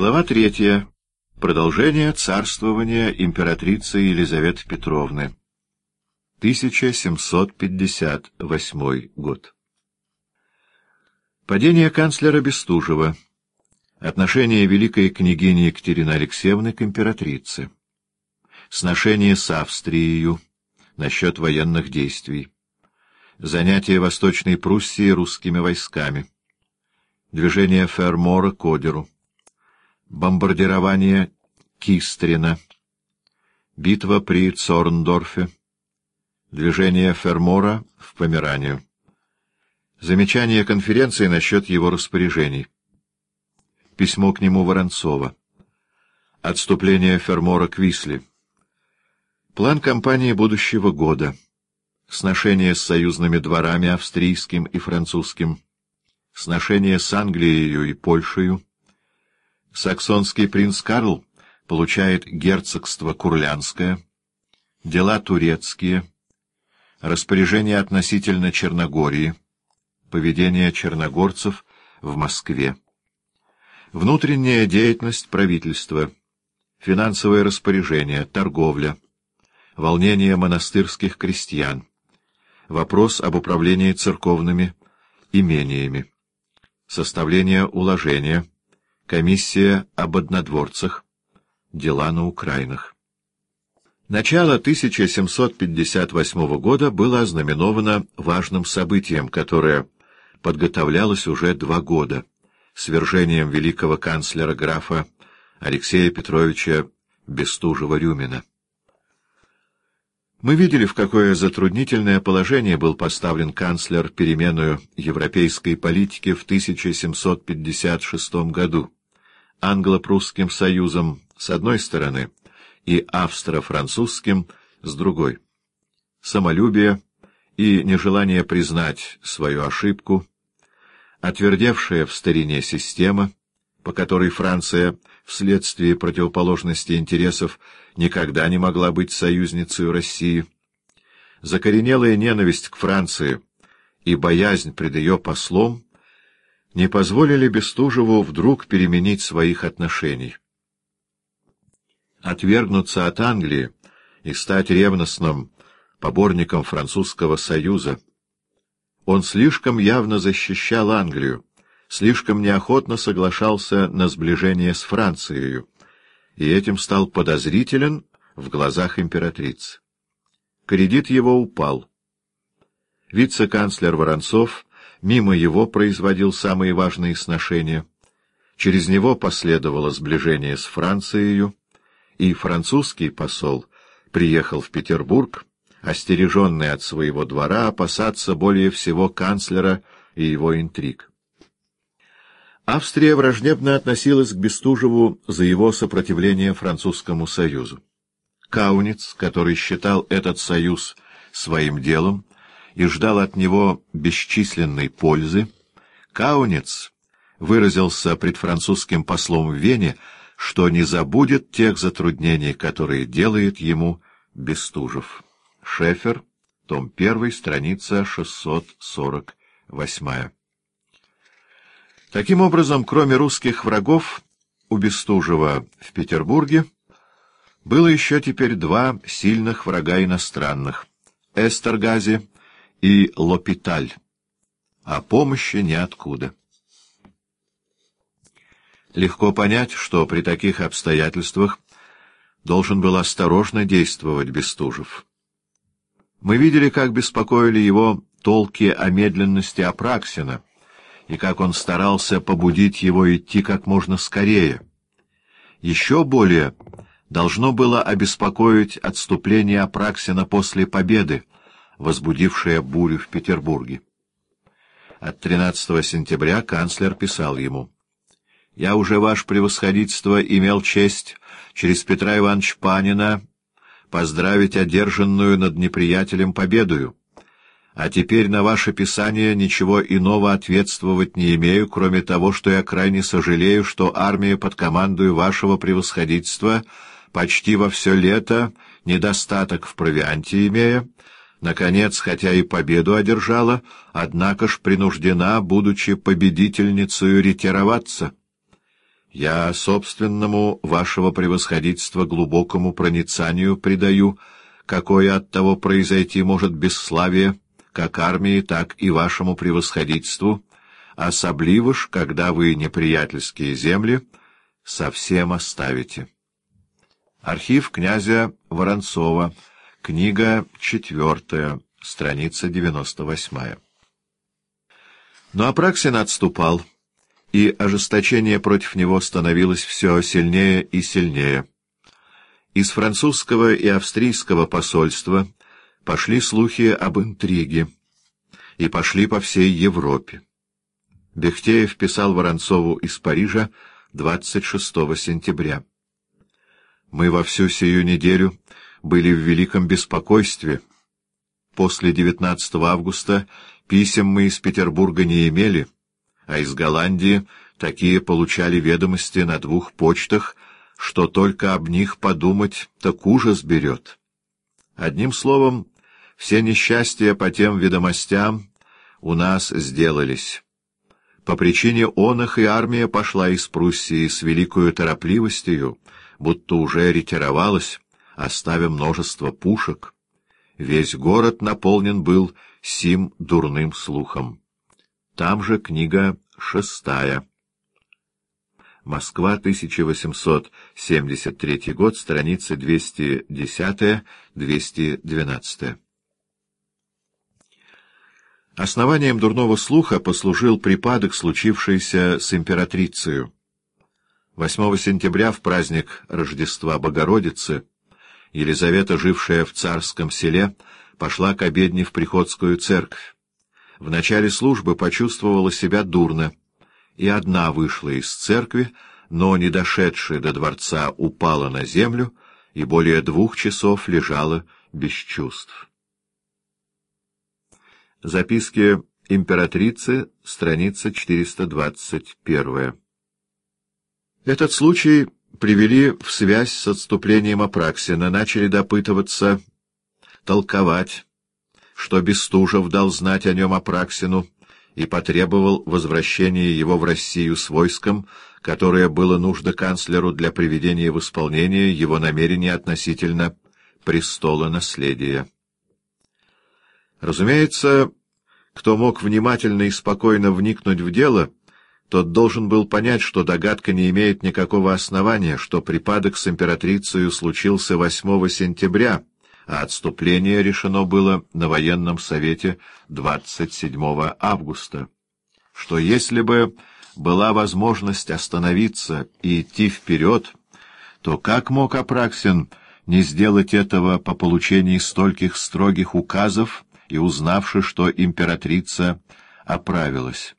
Глава третья. Продолжение царствования императрицы Елизаветы Петровны. 1758 год. Падение канцлера Бестужева. Отношение великой княгини Екатерины Алексеевны к императрице. Сношение с Австрией насчет военных действий. Занятие Восточной Пруссии русскими войсками. Движение Фермора к Одеру бомбардирование Кистрина, битва при Цорндорфе, движение Фермора в Померанию, замечание конференции насчет его распоряжений, письмо к нему Воронцова, отступление Фермора к Висли, план кампании будущего года, сношение с союзными дворами австрийским и французским, сношение с Англией и Польшей, Саксонский принц Карл получает герцогство Курлянское, дела турецкие, распоряжение относительно Черногории, поведение черногорцев в Москве, внутренняя деятельность правительства, финансовое распоряжение, торговля, волнение монастырских крестьян, вопрос об управлении церковными имениями, составление уложения, Комиссия об однодворцах. Дела на Украинах. Начало 1758 года было ознаменовано важным событием, которое подготовлялось уже два года — свержением великого канцлера графа Алексея Петровича Бестужева-Рюмина. Мы видели, в какое затруднительное положение был поставлен канцлер переменную европейской политики в 1756 году англо-прусским союзом с одной стороны и австро-французским с другой. Самолюбие и нежелание признать свою ошибку, отвердевшая в старине система, по которой Франция вследствие противоположности интересов никогда не могла быть союзницей России, закоренелая ненависть к Франции и боязнь пред ее послом не позволили Бестужеву вдруг переменить своих отношений. Отвергнуться от Англии и стать ревностным поборником французского союза. Он слишком явно защищал Англию, слишком неохотно соглашался на сближение с Францией, и этим стал подозрителен в глазах императрицы. Кредит его упал. Вице-канцлер Воронцов — мимо его производил самые важные сношения. Через него последовало сближение с Францией, и французский посол приехал в Петербург, остереженный от своего двора опасаться более всего канцлера и его интриг. Австрия враждебно относилась к Бестужеву за его сопротивление французскому союзу. Кауниц, который считал этот союз своим делом, и ждал от него бесчисленной пользы, Каунец выразился пред французским послом в Вене, что не забудет тех затруднений, которые делает ему Бестужев. Шефер, том 1, страница 648. Таким образом, кроме русских врагов, у Бестужева в Петербурге было еще теперь два сильных врага иностранных — Эстергази и Лопиталь, а помощи ниоткуда. Легко понять, что при таких обстоятельствах должен был осторожно действовать Бестужев. Мы видели, как беспокоили его толки о медленности Апраксина, и как он старался побудить его идти как можно скорее. Еще более должно было обеспокоить отступление Апраксина после победы, возбудившая бурю в Петербурге. От 13 сентября канцлер писал ему «Я уже, ваше превосходительство, имел честь через Петра Ивановича Панина поздравить одержанную над неприятелем победою, а теперь на ваше писание ничего иного ответствовать не имею, кроме того, что я крайне сожалею, что армия под командою вашего превосходительства почти во все лето, недостаток в провианте имея, наконец, хотя и победу одержала, однако ж принуждена, будучи победительницей, ретироваться. Я собственному вашего превосходительства глубокому проницанию придаю, какое от того произойти может бесславие, как армии, так и вашему превосходительству, особливо ж, когда вы неприятельские земли совсем оставите. Архив князя Воронцова, книга четвертая, страница девяносто восьмая. Но Апраксин отступал, и ожесточение против него становилось все сильнее и сильнее. Из французского и австрийского посольства пошли слухи об интриге, и пошли по всей Европе. Бехтеев писал Воронцову из Парижа 26 сентября. «Мы во всю сию неделю были в великом беспокойстве. После 19 августа писем мы из Петербурга не имели, а из Голландии такие получали ведомости на двух почтах, что только об них подумать так ужас берет. Одним словом, все несчастья по тем ведомостям у нас сделались». По причине он их и армия пошла из Пруссии с великою торопливостью, будто уже ретировалась, оставя множество пушек. Весь город наполнен был сим дурным слухом. Там же книга шестая. Москва, 1873 год, страницы 210-212. Основанием дурного слуха послужил припадок, случившийся с императрицей. 8 сентября, в праздник Рождества Богородицы, Елизавета, жившая в царском селе, пошла к обедне в приходскую церковь. В начале службы почувствовала себя дурно, и одна вышла из церкви, но, не дошедшая до дворца, упала на землю и более двух часов лежала без чувств. Записки императрицы, страница 421. Этот случай привели в связь с отступлением Апраксина, начали допытываться, толковать, что Бестужев дал знать о нем Апраксину и потребовал возвращения его в Россию с войском, которое было нужно канцлеру для приведения в исполнение его намерений относительно престола наследия. Разумеется, кто мог внимательно и спокойно вникнуть в дело, тот должен был понять, что догадка не имеет никакого основания, что припадок с императрицей случился 8 сентября, а отступление решено было на военном совете 27 августа. Что если бы была возможность остановиться и идти вперед, то как мог Апраксин не сделать этого по получении стольких строгих указов и узнавши, что императрица оправилась.